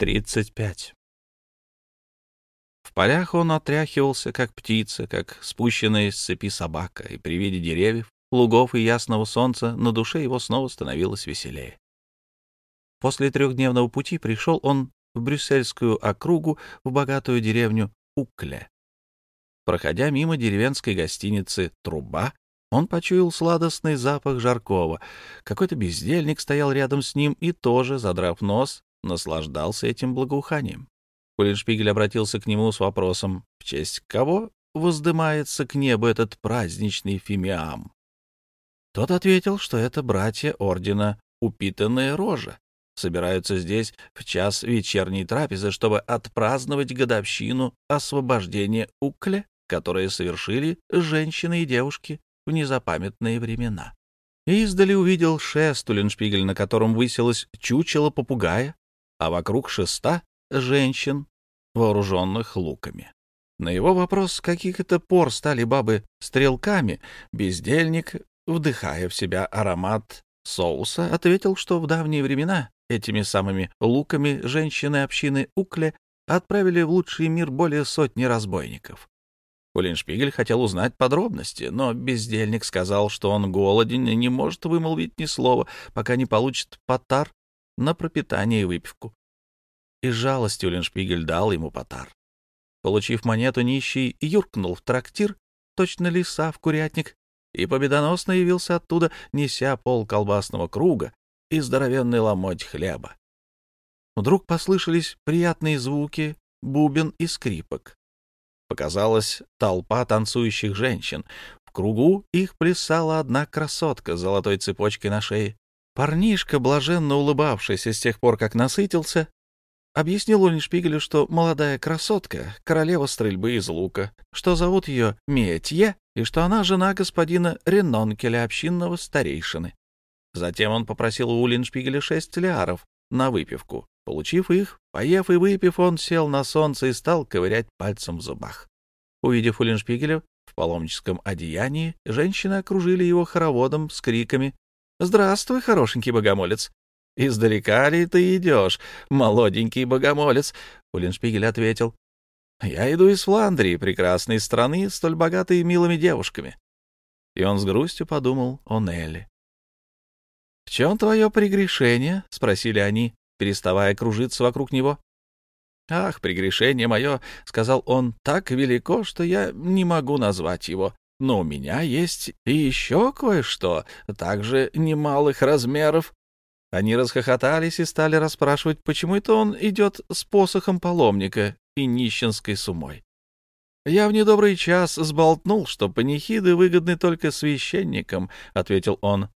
35. В полях он отряхивался, как птица, как спущенная с цепи собака, и при виде деревьев, лугов и ясного солнца на душе его снова становилось веселее. После трехдневного пути пришел он в брюссельскую округу, в богатую деревню Укле. Проходя мимо деревенской гостиницы «Труба», он почуял сладостный запах жаркого. Какой-то бездельник стоял рядом с ним и тоже, задрав нос, наслаждался этим благоуханием. Кулиншпигель обратился к нему с вопросом, в честь кого воздымается к небу этот праздничный фимиам. Тот ответил, что это братья ордена «Упитанная рожа», собираются здесь в час вечерней трапезы, чтобы отпраздновать годовщину освобождения Укле, которое совершили женщины и девушки в незапамятные времена. И издали увидел шест Уллиншпигель, на котором высилось чучело попугая, а вокруг шеста — женщин, вооруженных луками. На его вопрос, с каких это пор стали бабы стрелками, бездельник, вдыхая в себя аромат соуса, ответил, что в давние времена этими самыми луками женщины общины Укле отправили в лучший мир более сотни разбойников. Улиншпигель хотел узнать подробности, но бездельник сказал, что он голоден и не может вымолвить ни слова, пока не получит потар на пропитание и выпивку. Из жалости Улиншпигель дал ему потар. Получив монету, нищий юркнул в трактир, точно лиса в курятник, и победоносно явился оттуда, неся пол колбасного круга и здоровенный ломоть хлеба. Вдруг послышались приятные звуки, бубен и скрипок. Показалась толпа танцующих женщин. В кругу их плясала одна красотка с золотой цепочкой на шее. Парнишка, блаженно улыбавшийся с тех пор, как насытился, объяснил Ульншпигелю, что молодая красотка — королева стрельбы из лука, что зовут ее Метье, и что она жена господина Ренонкеля, общинного старейшины. Затем он попросил у Уллиншпигеля шесть лиаров на выпивку. Получив их, поев и выпив, он сел на солнце и стал ковырять пальцем в зубах. Увидев Уллиншпигеля в паломническом одеянии, женщины окружили его хороводом с криками «Здравствуй, хорошенький богомолец!» «Издалека ли ты идешь, молоденький богомолец?» Уллиншпигель ответил «Я иду из Фландрии, прекрасной страны, столь богатой милыми девушками». И он с грустью подумал о Нелли. «В чем твое прегрешение?» — спросили они переставая кружиться вокруг него. «Ах, прегрешение мое, — сказал он, — так велико, что я не могу назвать его. Но у меня есть и еще кое-что, также немалых размеров». Они расхохотались и стали расспрашивать, почему это он идет с посохом паломника и нищенской сумой. «Я в недобрый час сболтнул, что панихиды выгодны только священникам», — ответил он.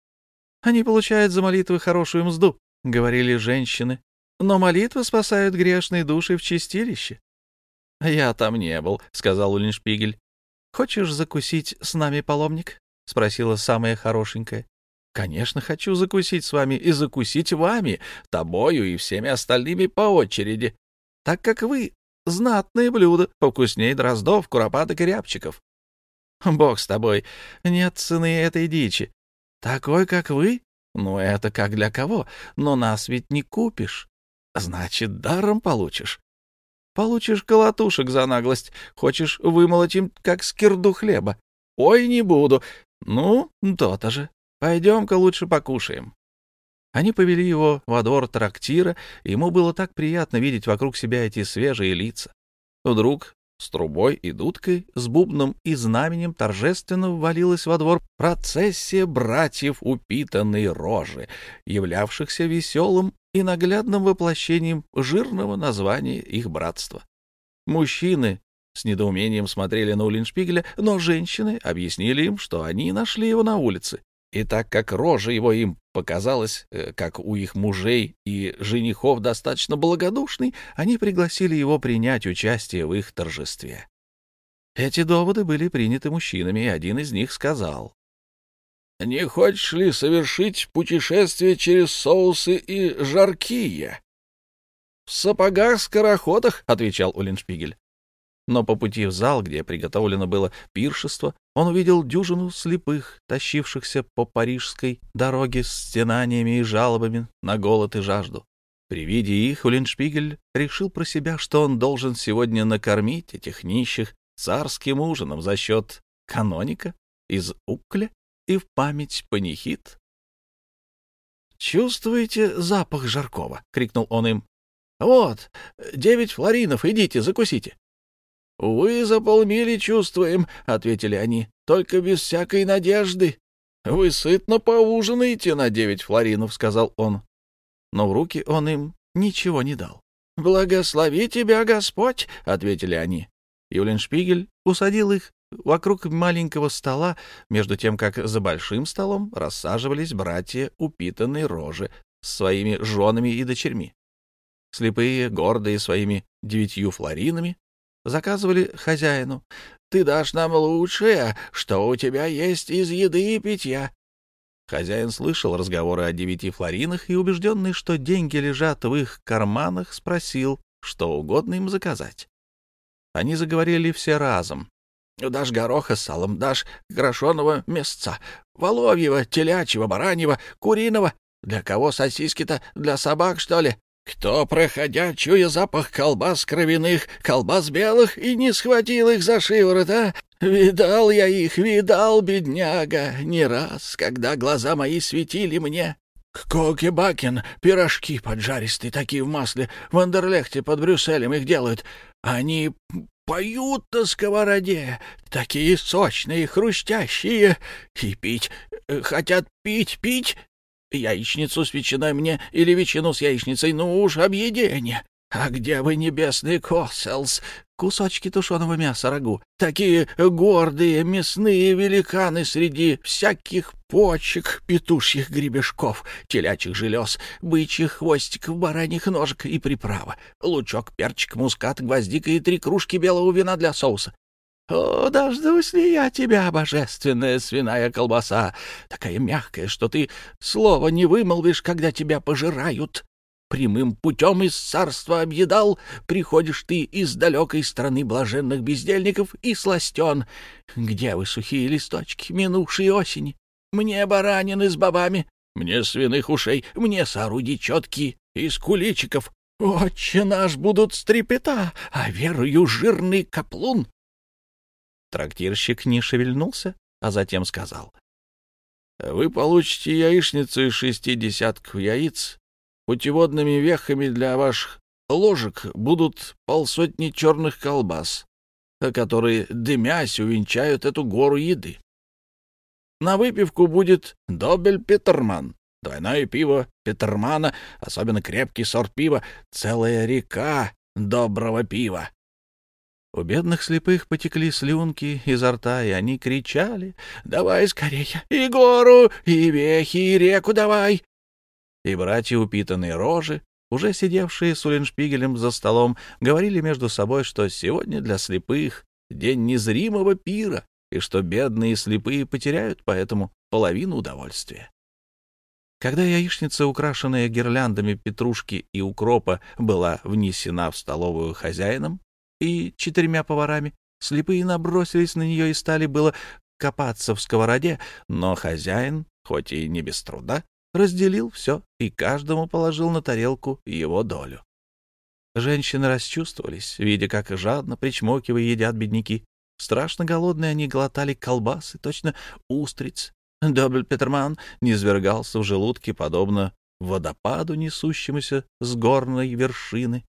«Они получают за молитвы хорошую мзду, — говорили женщины. «Но молитвы спасают грешные души в чистилище». «Я там не был», — сказал Уллиншпигель. «Хочешь закусить с нами, паломник?» — спросила самая хорошенькая. «Конечно, хочу закусить с вами и закусить вами, тобою и всеми остальными по очереди, так как вы — знатные блюда, повкуснее дроздов, куропаток и рябчиков. Бог с тобой, нет цены этой дичи. Такой, как вы, ну, это как для кого, но нас ведь не купишь. Значит, даром получишь. Получишь колотушек за наглость. Хочешь вымолоть им, как скирду хлеба. Ой, не буду. Ну, то-то же. Пойдем-ка лучше покушаем. Они повели его во двор трактира, и ему было так приятно видеть вокруг себя эти свежие лица. Вдруг с трубой и дудкой, с бубном и знаменем торжественно ввалилась во двор процессия братьев упитанной рожи, являвшихся веселым и наглядным воплощением жирного названия их братства. Мужчины с недоумением смотрели на Улиншпигеля, но женщины объяснили им, что они нашли его на улице, и так как рожа его им показалась, э, как у их мужей и женихов, достаточно благодушной, они пригласили его принять участие в их торжестве. Эти доводы были приняты мужчинами, и один из них сказал. — Не хочешь ли совершить путешествие через соусы и жаркие? — В сапогах-скороходах, — отвечал Уллиншпигель. Но по пути в зал, где приготовлено было пиршество, он увидел дюжину слепых, тащившихся по парижской дороге с стенаниями и жалобами на голод и жажду. При виде их Улиншпигель решил про себя, что он должен сегодня накормить этих нищих царским ужином за счет каноника из Укля и в память панихид. «Чувствуете запах жаркого?» — крикнул он им. «Вот, девять флоринов, идите, закусите». «Вы за полмили чувствуем», — ответили они, — «только без всякой надежды». «Вы сытно поужинаете на девять флоринов», — сказал он. Но в руки он им ничего не дал. «Благослови тебя, Господь», — ответили они. Юленшпигель усадил их вокруг маленького стола, между тем, как за большим столом рассаживались братья упитанной рожи с своими женами и дочерьми. Слепые, гордые своими девятью флоринами, заказывали хозяину. «Ты дашь нам лучшее, что у тебя есть из еды и питья». Хозяин слышал разговоры о девяти флоринах и, убежденный, что деньги лежат в их карманах, спросил, что угодно им заказать. Они заговорили все разом. «Дашь гороха с салом, дашь грошеного мясца, воловьего, телячьего, бараньего, куриного. Для кого сосиски-то? Для собак, что ли? Кто, проходя, чуя запах колбас кровяных, колбас белых, и не схватил их за шиворот, а? Видал я их, видал, бедняга, не раз, когда глаза мои светили мне. Коки-бакен, пирожки поджаристые, такие в масле, в Андерлехте под Брюсселем их делают. Они поют на сковороде, такие сочные, хрустящие, и пить, э, хотят пить, пить, Яичницу с ветчиной мне или ветчину с яичницей, ну уж объедение. А где вы, небесный Коселс? Кусочки тушеного мяса рагу. Такие гордые мясные великаны среди всяких почек, петушьих гребешков, телячьих желез, бычьих хвостиков, бараньих ножек и приправа. Лучок, перчик, мускат, гвоздика и три кружки белого вина для соуса. О, дождусь ли я тебя, божественная свиная колбаса, такая мягкая, что ты слова не вымолвишь, когда тебя пожирают. Прямым путем из царства объедал, приходишь ты из далекой страны блаженных бездельников и сластен. Где вы, сухие листочки, минувшие осени? Мне баранины с бобами, мне свиных ушей, мне соорудить четки из куличиков. Отче наш будут стрепета, а верую жирный каплун Трактирщик не шевельнулся, а затем сказал. — Вы получите яичницу из шести десятков яиц. Путеводными вехами для ваших ложек будут полсотни черных колбас, которые, дымясь, увенчают эту гору еды. На выпивку будет добель Петерман, двойное пиво Петермана, особенно крепкий сорт пива, целая река доброго пива. У бедных слепых потекли слюнки изо рта, и они кричали «Давай скорее! И гору, и вехи, и реку давай!» И братья упитанные рожи, уже сидевшие с Уллиншпигелем за столом, говорили между собой, что сегодня для слепых день незримого пира, и что бедные слепые потеряют поэтому половину удовольствия. Когда яичница, украшенная гирляндами петрушки и укропа, была внесена в столовую хозяином, и четырьмя поварами. Слепые набросились на нее и стали было копаться в сковороде, но хозяин, хоть и не без труда, разделил все и каждому положил на тарелку его долю. Женщины расчувствовались, видя, как жадно, причмокивая, едят бедняки. Страшно голодные они глотали колбасы, точно устриц. Добль Петерман низвергался в желудке, подобно водопаду, несущемуся с горной вершины.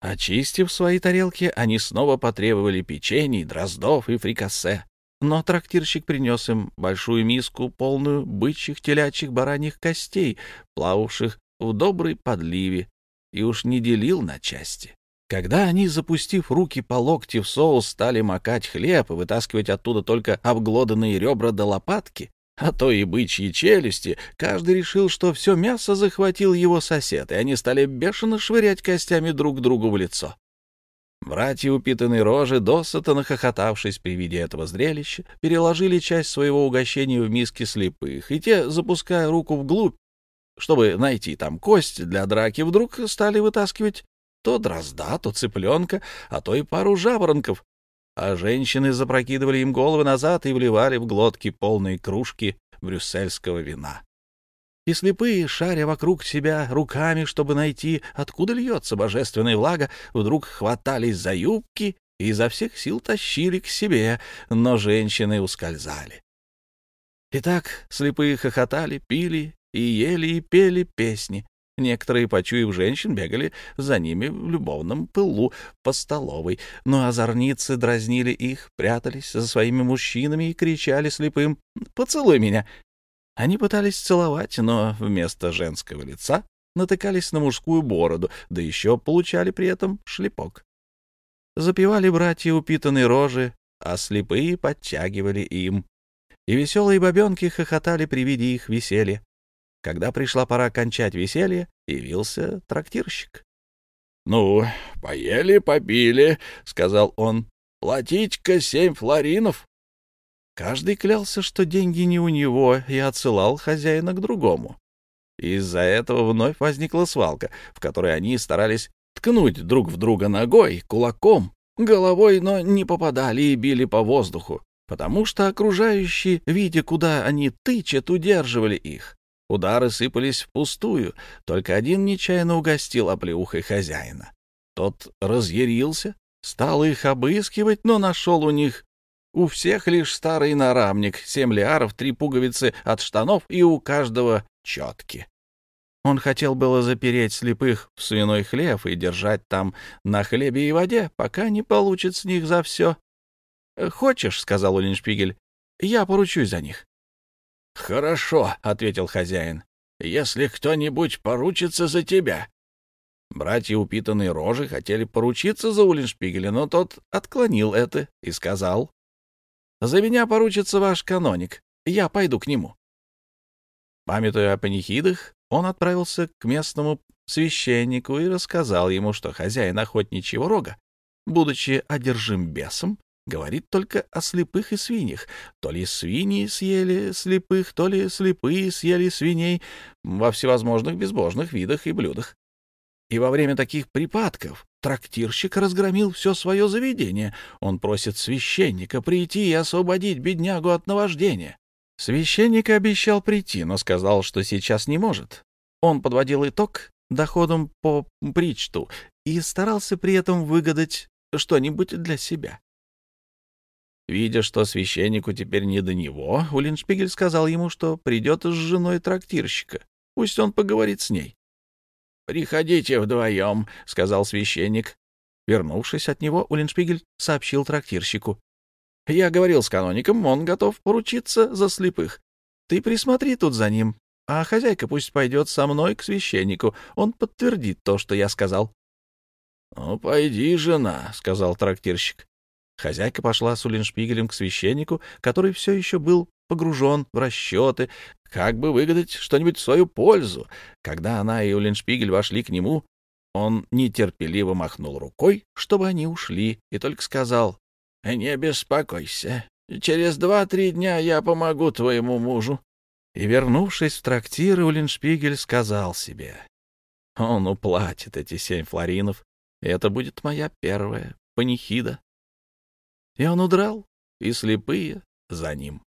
Очистив свои тарелки, они снова потребовали печений, дроздов и фрикассе. Но трактирщик принес им большую миску, полную бычьих, телячьих, бараньих костей, плававших в доброй подливе, и уж не делил на части. Когда они, запустив руки по локти в соус, стали макать хлеб и вытаскивать оттуда только обглоданные ребра до лопатки, а то и бычьи челюсти, каждый решил, что все мясо захватил его сосед, и они стали бешено швырять костями друг другу в лицо. Братья упитанные рожи, досыта нахохотавшись при виде этого зрелища, переложили часть своего угощения в миски слепых, и те, запуская руку вглубь, чтобы найти там кость для драки, вдруг стали вытаскивать то дрозда, то цыпленка, а то и пару жаворонков, а женщины запрокидывали им головы назад и вливали в глотки полные кружки брюссельского вина. и слепые, шаря вокруг себя руками, чтобы найти, откуда льется божественная влага, вдруг хватались за юбки и изо всех сил тащили к себе, но женщины ускользали. Итак, слепые хохотали, пили и ели и пели песни. Некоторые, почуяв женщин, бегали за ними в любовном пылу по столовой, но озорницы дразнили их, прятались за своими мужчинами и кричали слепым «Поцелуй меня!». Они пытались целовать, но вместо женского лица натыкались на мужскую бороду, да еще получали при этом шлепок. Запивали братья упитанные рожи, а слепые подтягивали им. И веселые бабенки хохотали при виде их веселья. Когда пришла пора кончать веселье, явился трактирщик. — Ну, поели, попили, — сказал он. — Платить-ка семь флоринов. Каждый клялся, что деньги не у него, и отсылал хозяина к другому. Из-за этого вновь возникла свалка, в которой они старались ткнуть друг в друга ногой, кулаком, головой, но не попадали и били по воздуху, потому что окружающие, видя, куда они тычат, удерживали их. Удары сыпались впустую, только один нечаянно угостил оплеухой хозяина. Тот разъярился, стал их обыскивать, но нашел у них у всех лишь старый нарамник, семь лиаров, три пуговицы от штанов и у каждого четки. Он хотел было запереть слепых в свиной хлев и держать там на хлебе и воде, пока не получит с них за все. — Хочешь, — сказал Улиншпигель, — я поручусь за них. — Хорошо, — ответил хозяин, — если кто-нибудь поручится за тебя. Братья упитанные рожи хотели поручиться за Улиншпигеля, но тот отклонил это и сказал, — За меня поручится ваш каноник, я пойду к нему. Памятуя о панихидах, он отправился к местному священнику и рассказал ему, что хозяин охотничьего рога, будучи одержим бесом, говорит только о слепых и свиньях. То ли свиньи съели слепых, то ли слепые съели свиней во всевозможных безбожных видах и блюдах. И во время таких припадков трактирщик разгромил все свое заведение. Он просит священника прийти и освободить беднягу от наваждения. Священник обещал прийти, но сказал, что сейчас не может. Он подводил итог доходом по причту и старался при этом выгадать что-нибудь для себя. Видя, что священнику теперь не до него, Улиншпигель сказал ему, что придет с женой трактирщика. Пусть он поговорит с ней. «Приходите вдвоем», — сказал священник. Вернувшись от него, Улиншпигель сообщил трактирщику. Я говорил с каноником, он готов поручиться за слепых. Ты присмотри тут за ним, а хозяйка пусть пойдет со мной к священнику. Он подтвердит то, что я сказал. — Ну, пойди, жена, — сказал трактирщик. Хозяйка пошла с Уллиншпигелем к священнику, который все еще был погружен в расчеты, как бы выгадать что-нибудь в свою пользу. Когда она и Уллиншпигель вошли к нему, он нетерпеливо махнул рукой, чтобы они ушли, и только сказал не беспокойся. Через два-три дня я помогу твоему мужу. И, вернувшись в трактир, Улиншпигель сказал себе, он уплатит эти семь флоринов, и это будет моя первая панихида. И он удрал, и слепые за ним.